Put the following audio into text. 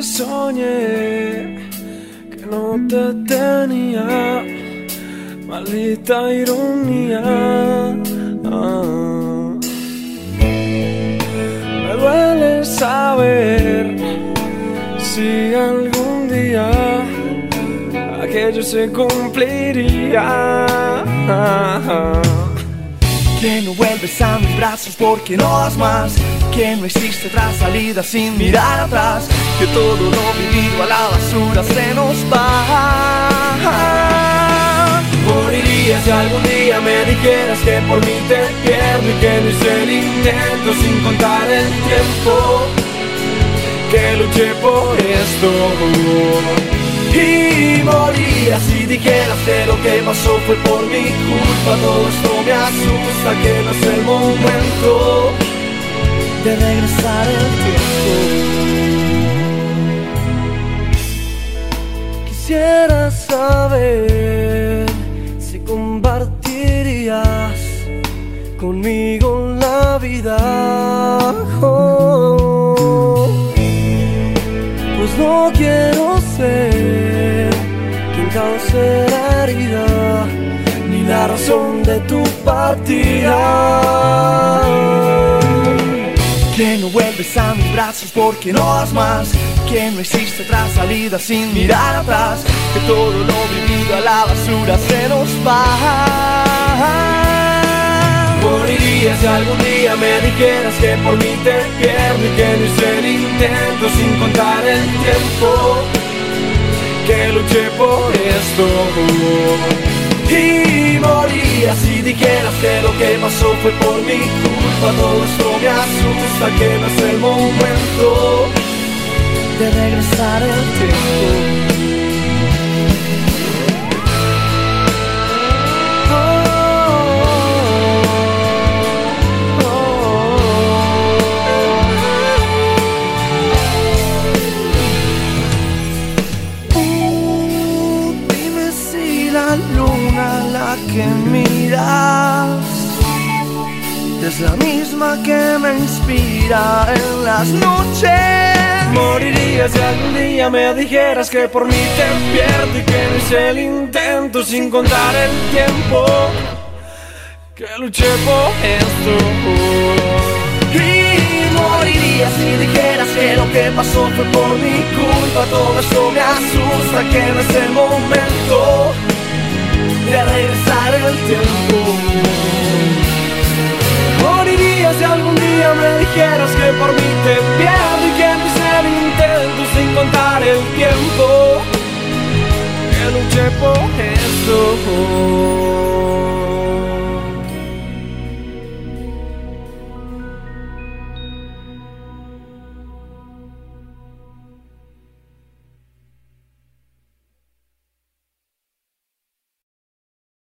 Soñé que no te tenía, maldita ironía. Ah. Me duele saber si algún día aquello se cumpliría. Que no vuelves a mis brazos porque no das más Que no existe otra salida sin mirar atrás Que todo lo vivido a la basura se nos va. Moriría si algún día me dijeras que por mí te pierdo Y que no hice el intento sin contar el tiempo Que luché por esto. Y moriría si dijeras que lo que pasó fue por mi culpa Todo esto me asusta que no es el momento de regresar el tiempo. Quisiera saber si compartirías conmigo la vida. Pues no quiero ser causa herida, ni la razón de tu partida. Que no vuelves a mis brazos porque no das más, que no existe otra salida sin mirar atrás, que todo lo vivido a la basura se nos va. Moriría si algún día me dijeras que por mí te pierdo y que no hice el intento sin contar el tiempo que luché por esto Y moría si dijeras que lo que pasó fue por mi culpa. Todo esto me asusta que no es el momento De regresar el tiempo que miras es la misma que me inspira en las noches. Moriría si algún día me dijeras que por mí te pierdo y que no hice el intento sin contar el tiempo que luché por esto. Y moriría si dijeras que lo que pasó fue por mi culpa. Todo eso me asusta, que no es el momento de regresar el tiempo. Moriría si algún día me dijeras que por mí te pierdo y que no hice intento sin contar el tiempo que luché por esto.